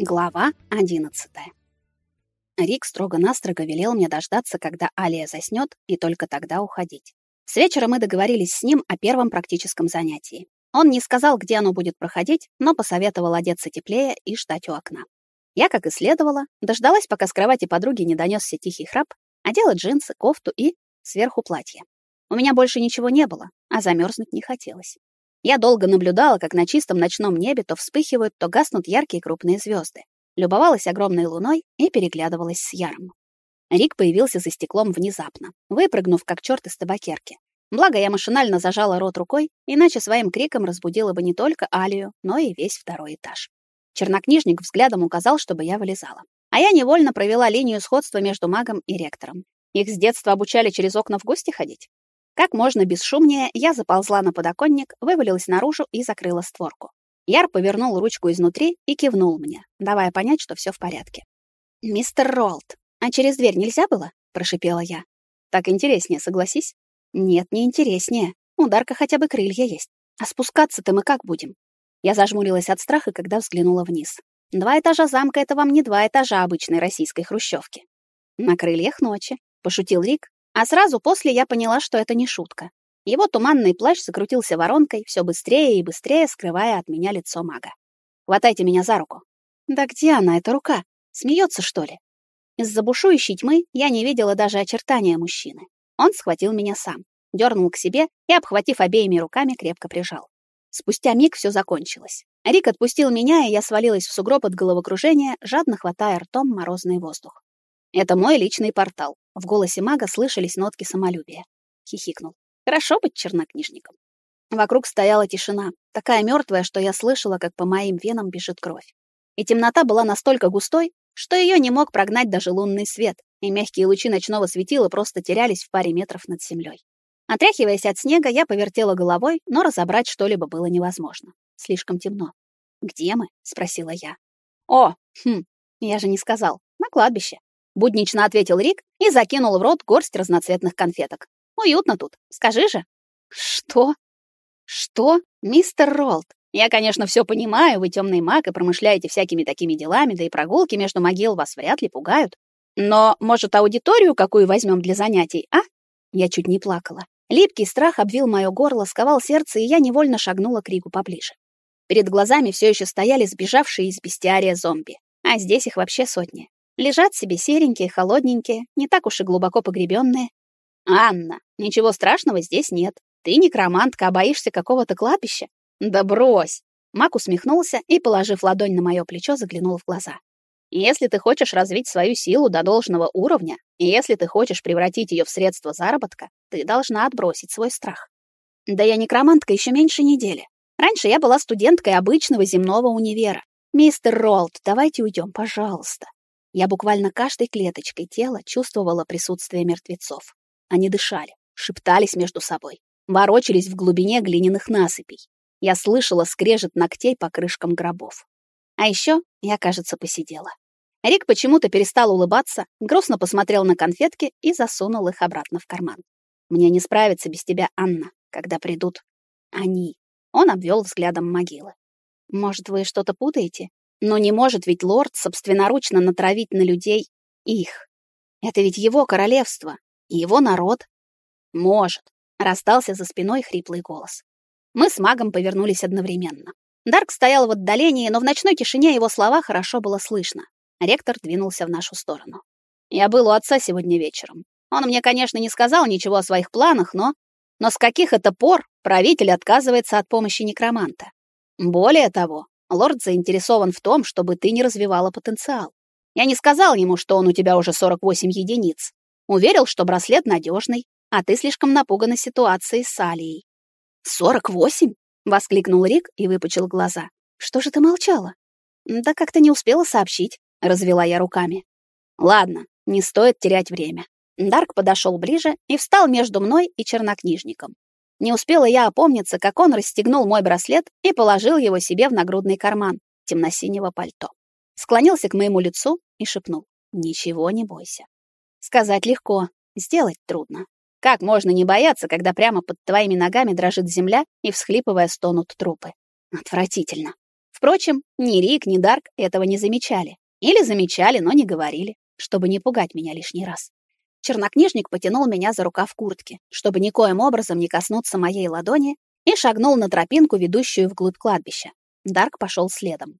Глава 11. Рик строго-настрого велел мне дождаться, когда Алия заснёт, и только тогда уходить. С вечера мы договорились с ним о первом практическом занятии. Он не сказал, где оно будет проходить, но посоветовал одеться теплее и ждать у окна. Я, как и следовало, дождалась, пока с кровати подруги не донёсся тихий храп, одела джинсы, кофту и сверху платье. У меня больше ничего не было, а замерзнуть не хотелось. Я долго наблюдала, как на чистом ночном небе то вспыхивают, то гаснут яркие крупные звезды. Любовалась огромной луной и переглядывалась с Яром. Рик появился за стеклом внезапно, выпрыгнув как чёрт из табакерки. Благо я машинально зажала рот рукой, иначе своим криком разбудила бы не только Алию, но и весь второй этаж. Чернокнижник взглядом указал, чтобы я вылезала. А я невольно провела линию сходства между магом и ректором. Их с детства обучали через окна в гости ходить. Как можно бесшумнее я заползла на подоконник, вывалилась наружу и закрыла створку. Яр повернул ручку изнутри и кивнул мне, давая понять, что все в порядке. «Мистер Ролд, а через дверь нельзя было?» — прошипела я. «Так интереснее, согласись?» «Нет, не интереснее. У Дарка хотя бы крылья есть. А спускаться-то мы как будем?» Я зажмурилась от страха, когда взглянула вниз. Два этажа замка — это вам не два этажа обычной российской хрущевки. «На крыльях ночи», — пошутил Рик, а сразу после я поняла, что это не шутка. Его туманный плащ закрутился воронкой, все быстрее и быстрее, скрывая от меня лицо мага. «Хватайте меня за руку». «Да где она, эта рука? Смеется, что ли?» Из-за бушующей тьмы я не видела даже очертания мужчины. Он схватил меня сам, дернул к себе и, обхватив обеими руками, крепко прижал. Спустя миг все закончилось. Рик отпустил меня, и я свалилась в сугроб от головокружения, жадно хватая ртом морозный воздух. Это мой личный портал. В голосе мага слышались нотки самолюбия. Хихикнул. Хорошо быть чернокнижником. Вокруг стояла тишина, такая мертвая, что я слышала, как по моим венам бежит кровь. И темнота была настолько густой, что ее не мог прогнать даже лунный свет, и мягкие лучи ночного светила просто терялись в паре метров над землей. Отряхиваясь от снега, я повертела головой, но разобрать что-либо было невозможно. Слишком темно. «Где мы?» — спросила я. «О, хм, я же не сказал. На кладбище буднично ответил Рик и закинул в рот горсть разноцветных конфеток. Уютно тут, скажи же. Что? Что? Мистер Ролд, я, конечно, все понимаю, вы темный маг и промышляете всякими такими делами, да и прогулки между могил вас вряд ли пугают. Но, может, аудиторию какую возьмем для занятий, а? Я чуть не плакала. Липкий страх обвил моё горло, сковал сердце, и я невольно шагнула к Рику поближе. Перед глазами все еще стояли сбежавшие из бестиария зомби, а здесь их вообще сотни. Лежат себе серенькие, холодненькие, не так уж и глубоко погребенные. Анна, ничего страшного здесь нет. Ты некромантка, а боишься какого-то кладбища? Да брось. Мак усмехнулся и, положив ладонь на мое плечо, заглянул в глаза. Если ты хочешь развить свою силу до должного уровня, и если ты хочешь превратить ее в средство заработка, ты должна отбросить свой страх. Да я некромантка еще меньше недели. Раньше я была студенткой обычного земного универа. Мистер Ролд, давайте уйдем, пожалуйста. Я буквально каждой клеточкой тела чувствовала присутствие мертвецов. Они дышали, шептались между собой, ворочались в глубине глиняных насыпей. Я слышала скрежет ногтей по крышкам гробов. А еще я, кажется, посидела. Рик почему-то перестал улыбаться, грустно посмотрел на конфетки и засунул их обратно в карман. «Мне не справиться без тебя, Анна, когда придут они». Он обвел взглядом могилы. «Может, вы что-то путаете? Но не может ведь лорд собственноручно натравить на людей их. Это ведь его королевство, его народ. Может, раздался за спиной хриплый голос. Мы с магом повернулись одновременно. Дарк стоял в отдалении, но в ночной тишине его слова хорошо было слышно. Ректор двинулся в нашу сторону. Я был у отца сегодня вечером. Он мне, конечно, не сказал ничего о своих планах, но... Но с каких это пор правитель отказывается от помощи некроманта? Более того, Лорд заинтересован в том, чтобы ты не развивала потенциал. Я не сказал ему, что он у тебя уже 48 единиц. Уверил, что браслет надежный, а ты слишком напугана ситуацией с Алией. «48?» — воскликнул Рик и выпучил глаза. «Что же ты молчала?» «Да как-то не успела сообщить», — развела я руками. «Ладно, не стоит терять время». Дарк подошел ближе и встал между мной и чернокнижником. Не успела я опомниться, как он расстегнул мой браслет и положил его себе в нагрудный карман темно-синего пальто. Склонился к моему лицу и шепнул: "Ничего не бойся". Сказать легко, сделать трудно. Как можно не бояться, когда прямо под твоими ногами дрожит земля и всхлипывая стонут трупы? Отвратительно. Впрочем, ни Рик, ни Дарк этого не замечали. Или замечали, но не говорили, чтобы не пугать меня лишний раз. Чернокнижник потянул меня за рукав куртки, чтобы никоим образом не коснуться моей ладони, и шагнул на тропинку, ведущую вглубь кладбища. Дарк пошел следом.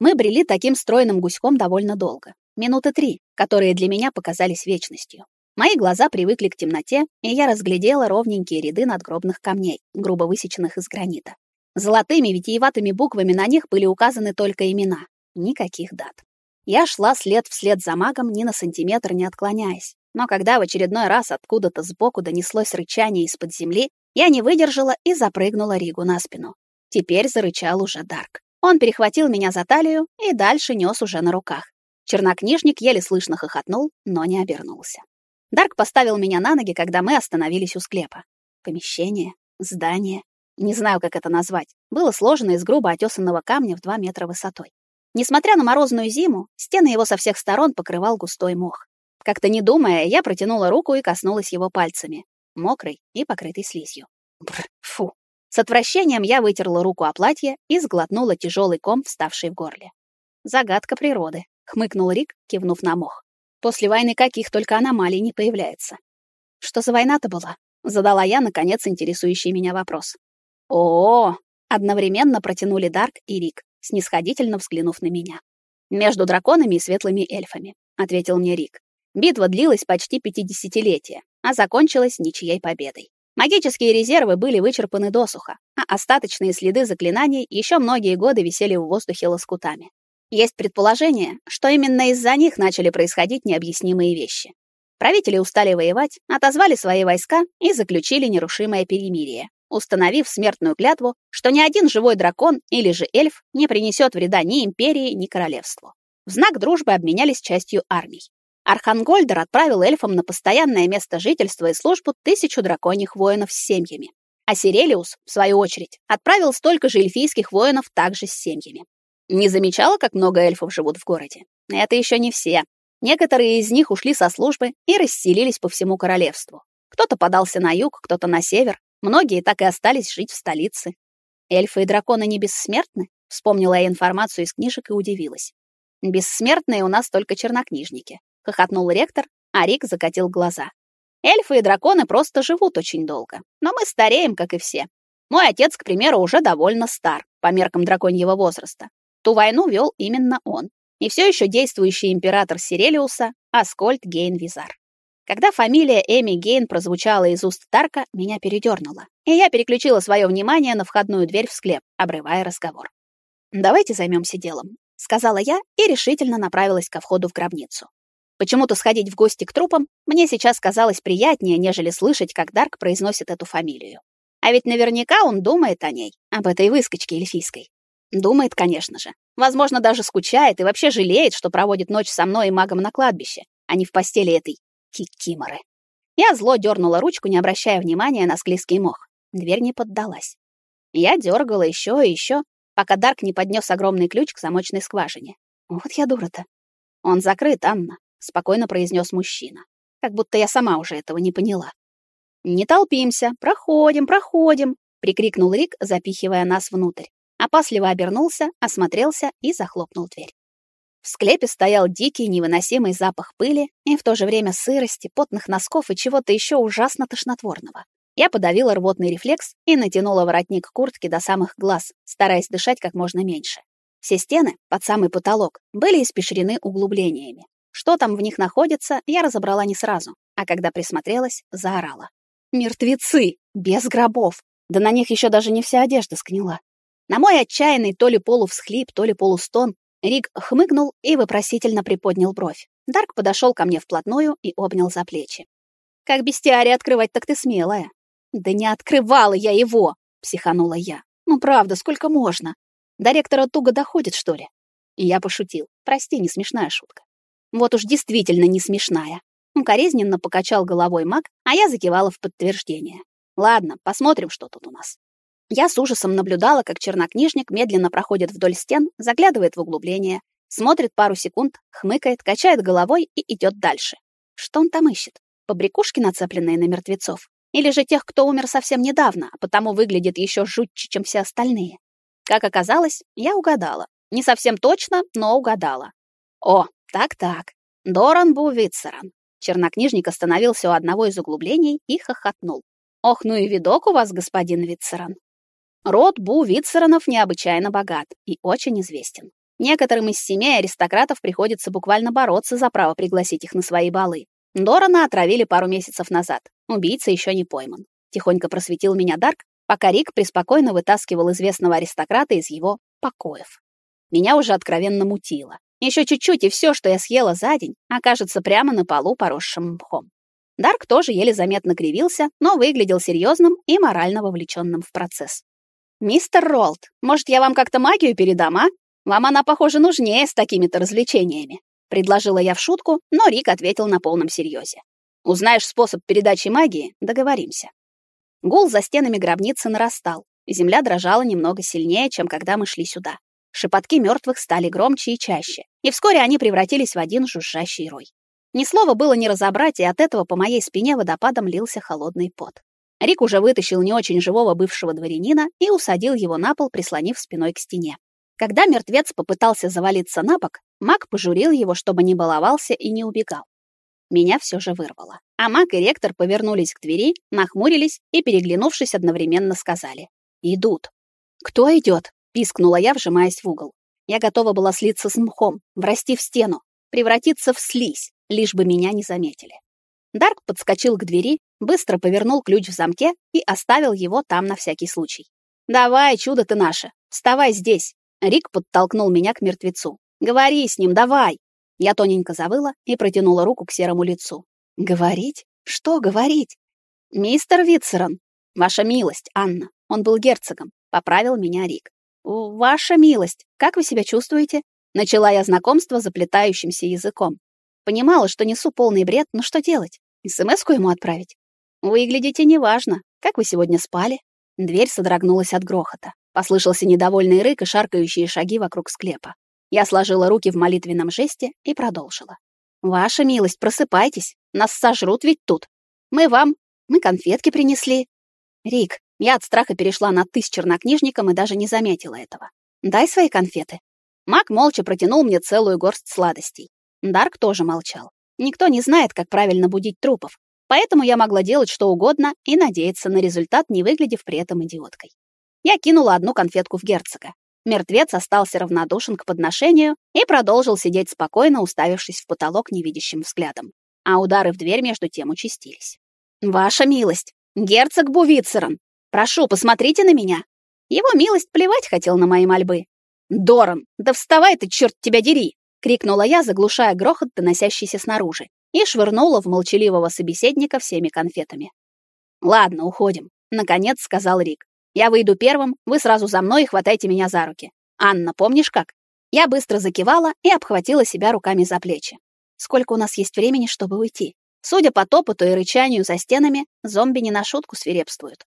Мы брели таким стройным гуськом довольно долго. Минуты три, которые для меня показались вечностью. Мои глаза привыкли к темноте, и я разглядела ровненькие ряды надгробных камней, грубо высеченных из гранита. Золотыми витиеватыми буквами на них были указаны только имена, никаких дат. Я шла след вслед за магом, ни на сантиметр не отклоняясь. Но когда в очередной раз откуда-то сбоку донеслось рычание из-под земли, я не выдержала и запрыгнула Ригу на спину. Теперь зарычал уже Дарк. Он перехватил меня за талию и дальше нёс уже на руках. Чернокнижник еле слышно хохотнул, но не обернулся. Дарк поставил меня на ноги, когда мы остановились у склепа. Помещение, здание, не знаю, как это назвать, было сложено из грубо отесанного камня в 2 метра высотой. Несмотря на морозную зиму, стены его со всех сторон покрывал густой мох. Как-то не думая, я протянула руку и коснулась его пальцами, мокрый и покрытый слизью. Бррр, фу. С отвращением я вытерла руку о платье и сглотнула тяжелый ком, вставший в горле. Загадка природы, хмыкнул Рик, кивнув на мох. После войны каких только аномалий не появляется. Что за война-то была? задала я наконец интересующий меня вопрос. О, -о, -о одновременно протянули Дарк и Рик, снисходительно взглянув на меня. Между драконами и светлыми эльфами, ответил мне Рик. Битва длилась почти пятидесятилетие, а закончилась ничьей победой. Магические резервы были вычерпаны досуха, а остаточные следы заклинаний еще многие годы висели в воздухе лоскутами. Есть предположение, что именно из-за них начали происходить необъяснимые вещи. Правители устали воевать, отозвали свои войска и заключили нерушимое перемирие, установив смертную клятву, что ни один живой дракон или же эльф не принесет вреда ни империи, ни королевству. В знак дружбы обменялись частью армий. Архангольдер отправил эльфам на постоянное место жительства и службу тысячу драконьих воинов с семьями. А Сирелиус, в свою очередь, отправил столько же эльфийских воинов также с семьями. Не замечала, как много эльфов живут в городе? Это еще не все. Некоторые из них ушли со службы и расселились по всему королевству. Кто-то подался на юг, кто-то на север. Многие так и остались жить в столице. Эльфы и драконы не бессмертны? Вспомнила я информацию из книжек и удивилась. Бессмертные у нас только чернокнижники хохотнул ректор, а Рик закатил глаза. Эльфы и драконы просто живут очень долго, но мы стареем, как и все. Мой отец, к примеру, уже довольно стар по меркам драконьего возраста. Ту войну вел именно он. И все еще действующий император Сирелиуса Аскольд Гейн Визар. Когда фамилия Эми Гейн прозвучала из уст Тарка, меня передернуло, и я переключила свое внимание на входную дверь в склеп, обрывая разговор. «Давайте займемся делом», — сказала я и решительно направилась ко входу в гробницу. Почему-то сходить в гости к трупам мне сейчас казалось приятнее, нежели слышать, как Дарк произносит эту фамилию. А ведь наверняка он думает о ней, об этой выскочке эльфийской. Думает, конечно же. Возможно, даже скучает и вообще жалеет, что проводит ночь со мной и магом на кладбище, а не в постели этой кикиморы. Я зло дернула ручку, не обращая внимания на склизкий мох. Дверь не поддалась. Я дергала еще и еще, пока Дарк не поднес огромный ключ к замочной скважине. Вот я дура-то. Он закрыт, Анна спокойно произнес мужчина, как будто я сама уже этого не поняла. Не толпимся, проходим, проходим, прикрикнул Рик, запихивая нас внутрь. Опасливо обернулся, осмотрелся и захлопнул дверь. В склепе стоял дикий, невыносимый запах пыли и в то же время сырости, потных носков и чего-то еще ужасно тошнотворного. Я подавила рвотный рефлекс и натянула воротник куртки до самых глаз, стараясь дышать как можно меньше. Все стены, под самый потолок, были испещрены углублениями. Что там в них находится, я разобрала не сразу, а когда присмотрелась, заорала. Мертвецы! Без гробов! Да на них еще даже не вся одежда сгнила. На мой отчаянный то ли полувсхлип, то ли полустон Рик хмыкнул и вопросительно приподнял бровь. Дарк подошел ко мне вплотную и обнял за плечи. «Как бестиарий открывать, так ты смелая». «Да не открывала я его!» — психанула я. «Ну правда, сколько можно? До ректора туго доходит, что ли?» И я пошутил. «Прости, не смешная шутка». Вот уж действительно не смешная. Укоризненно покачал головой маг, а я закивала в подтверждение. Ладно, посмотрим, что тут у нас. Я с ужасом наблюдала, как чернокнижник медленно проходит вдоль стен, заглядывает в углубление, смотрит пару секунд, хмыкает, качает головой и идет дальше. Что он там ищет? Побрякушки, нацепленные на мертвецов? Или же тех, кто умер совсем недавно, а потому выглядит еще жутче, чем все остальные? Как оказалось, я угадала. Не совсем точно, но угадала. О, так-так. Доран Бувитцеран. Чернокнижник остановился у одного из углублений и хохотнул. Ох, ну и видок у вас, господин Витцеран. Род Бу Витцеранов необычайно богат и очень известен. Некоторым из семей аристократов приходится буквально бороться за право пригласить их на свои балы. Дорана отравили пару месяцев назад. Убийца еще не пойман. Тихонько просветил меня Дарк, пока Рик преспокойно вытаскивал известного аристократа из его покоев. Меня уже откровенно мутило. Еще чуть-чуть, и все, что я съела за день, окажется прямо на полу, поросшим мхом. Дарк тоже еле заметно кривился, но выглядел серьезным и морально вовлеченным в процесс. «Мистер Ролд, может, я вам как-то магию передам, а? Вам она, похоже, нужнее с такими-то развлечениями», — предложила я в шутку, но Рик ответил на полном серьезе. «Узнаешь способ передачи магии — договоримся». Гул за стенами гробницы нарастал, земля дрожала немного сильнее, чем когда мы шли сюда. Шепотки мертвых стали громче и чаще, и вскоре они превратились в один жужжащий рой. Ни слова было не разобрать, и от этого по моей спине водопадом лился холодный пот. Рик уже вытащил не очень живого бывшего дворянина и усадил его на пол, прислонив спиной к стене. Когда мертвец попытался завалиться на бок, маг пожурил его, чтобы не баловался и не убегал. Меня все же вырвало. А маг и ректор повернулись к двери, нахмурились и, переглянувшись, одновременно сказали «Идут». «Кто идет?» Пискнула я, вжимаясь в угол. Я готова была слиться с мхом, врасти в стену, превратиться в слизь, лишь бы меня не заметили. Дарк подскочил к двери, быстро повернул ключ в замке и оставил его там на всякий случай. «Давай, чудо ты наше, вставай здесь!» Рик подтолкнул меня к мертвецу. «Говори с ним, давай!» Я тоненько завыла и протянула руку к серому лицу. «Говорить? Что говорить?» «Мистер Витцерон, ваша милость, Анна, он был герцогом», — поправил меня Рик. «Ваша милость, как вы себя чувствуете?» Начала я знакомство заплетающимся языком. Понимала, что несу полный бред, но что делать? СМС-ку ему отправить? Выглядите неважно. Как вы сегодня спали? Дверь содрогнулась от грохота. Послышался недовольный рык и шаркающие шаги вокруг склепа. Я сложила руки в молитвенном жесте и продолжила. «Ваша милость, просыпайтесь. Нас сожрут ведь тут. Мы вам... Мы конфетки принесли». «Рик, я от страха перешла на «ты» с чернокнижником и даже не заметила этого. «Дай свои конфеты». Мак молча протянул мне целую горсть сладостей. Дарк тоже молчал. Никто не знает, как правильно будить трупов, поэтому я могла делать что угодно и надеяться на результат, не выглядев при этом идиоткой. Я кинула одну конфетку в герцога. Мертвец остался равнодушен к подношению и продолжил сидеть спокойно, уставившись в потолок невидящим взглядом. А удары в дверь между тем участились. «Ваша милость! Герцог Бувицерон! Прошу, посмотрите на меня. Его милость плевать хотел на мои мольбы. Доран, да вставай ты, черт тебя дери, крикнула я, заглушая грохот, доносящийся снаружи, и швырнула в молчаливого собеседника всеми конфетами. Ладно, уходим, наконец сказал Рик. Я выйду первым, вы сразу за мной и хватайте меня за руки. Анна, помнишь как? Я быстро закивала и обхватила себя руками за плечи. Сколько у нас есть времени, чтобы уйти? Судя по топоту и рычанию за стенами, зомби не на шутку свирепствуют.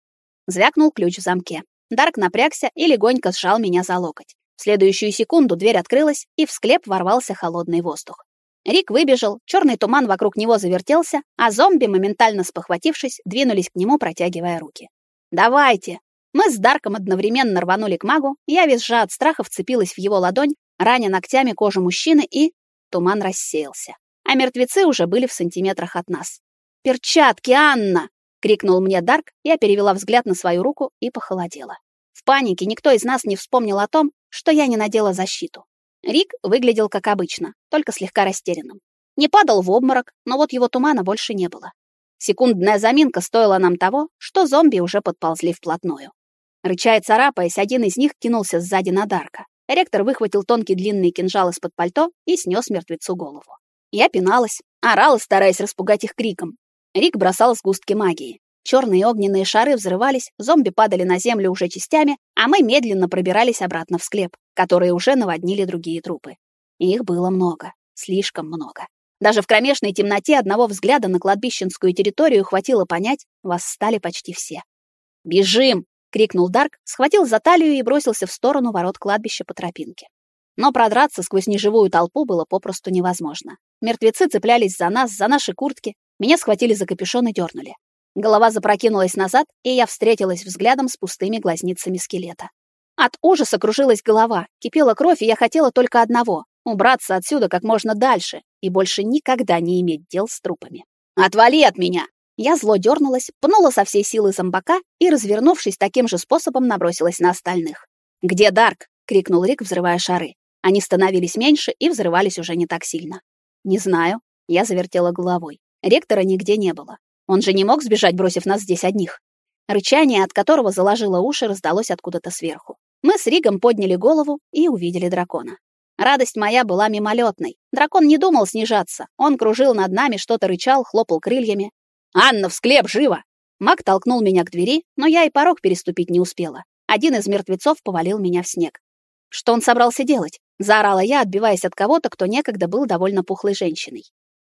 Звякнул ключ в замке. Дарк напрягся и легонько сжал меня за локоть. В следующую секунду дверь открылась, и в склеп ворвался холодный воздух. Рик выбежал, черный туман вокруг него завертелся, а зомби, моментально спохватившись, двинулись к нему, протягивая руки. «Давайте!» Мы с Дарком одновременно рванули к магу, я визжа от страха вцепилась в его ладонь, раня ногтями кожу мужчины, и... Туман рассеялся. А мертвецы уже были в сантиметрах от нас. «Перчатки, Анна!» Крикнул мне Дарк, я перевела взгляд на свою руку и похолодела. В панике никто из нас не вспомнил о том, что я не надела защиту. Рик выглядел как обычно, только слегка растерянным. Не падал в обморок, но вот его тумана больше не было. Секундная заминка стоила нам того, что зомби уже подползли вплотную. Рычая царапаясь, один из них кинулся сзади на Дарка. Ректор выхватил тонкий длинный кинжал из-под пальто и снес мертвецу голову. Я пиналась, орала, стараясь распугать их криком, Рик бросал сгустки магии. Черные огненные шары взрывались, зомби падали на землю уже частями, а мы медленно пробирались обратно в склеп, которые уже наводнили другие трупы. Их было много, слишком много. Даже в кромешной темноте одного взгляда на кладбищенскую территорию хватило понять, восстали почти все. «Бежим!» — крикнул Дарк, схватил за талию и бросился в сторону ворот кладбища по тропинке. Но продраться сквозь неживую толпу было попросту невозможно. Мертвецы цеплялись за нас, за наши куртки, меня схватили за капюшон и дернули. Голова запрокинулась назад, и я встретилась взглядом с пустыми глазницами скелета. От ужаса кружилась голова, кипела кровь, и я хотела только одного — убраться отсюда как можно дальше и больше никогда не иметь дел с трупами. «Отвали от меня!» Я зло дернулась, пнула со всей силы зомбака и, развернувшись таким же способом, набросилась на остальных. «Где Дарк?» — крикнул Рик, взрывая шары. Они становились меньше и взрывались уже не так сильно. «Не знаю». Я завертела головой. Ректора нигде не было. Он же не мог сбежать, бросив нас здесь одних. Рычание, от которого заложило уши, раздалось откуда-то сверху. Мы с Ригом подняли голову и увидели дракона. Радость моя была мимолетной. Дракон не думал снижаться. Он кружил над нами, что-то рычал, хлопал крыльями. «Анна, в склеп, живо!» Маг толкнул меня к двери, но я и порог переступить не успела. Один из мертвецов повалил меня в снег. Что он собрался делать? Заорала я, отбиваясь от кого-то, кто некогда был довольно пухлой женщиной.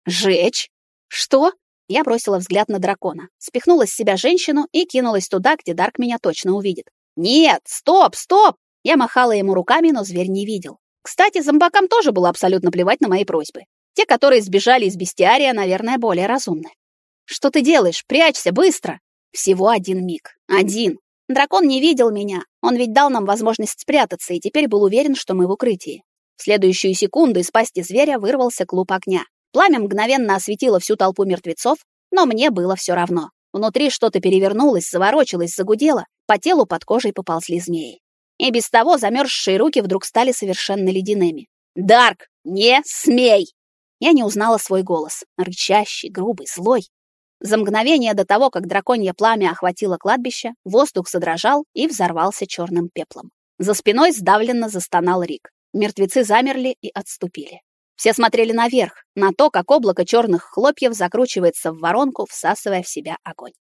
«Жечь? Что?» Я бросила взгляд на дракона, спихнула с себя женщину и кинулась туда, где Дарк меня точно увидит. «Нет, стоп, стоп!» Я махала ему руками, но зверь не видел. Кстати, зомбакам тоже было абсолютно плевать на мои просьбы. Те, которые сбежали из бестиария, наверное, более разумны. «Что ты делаешь? Прячься, быстро!» Всего один миг. Один. Дракон не видел меня. Он ведь дал нам возможность спрятаться и теперь был уверен, что мы в укрытии. В следующую секунду из пасти зверя вырвался клуб огня. Пламя мгновенно осветило всю толпу мертвецов, но мне было все равно. Внутри что-то перевернулось, заворочилось, загудело, по телу под кожей поползли змеи. И без того замерзшие руки вдруг стали совершенно ледяными. «Дарк, не смей!» Я не узнала свой голос, рычащий, грубый, злой. За мгновение до того, как драконье пламя охватило кладбище, воздух задрожал и взорвался черным пеплом. За спиной сдавленно застонал Рик. Мертвецы замерли и отступили. Все смотрели наверх, на то, как облако черных хлопьев закручивается в воронку, всасывая в себя огонь.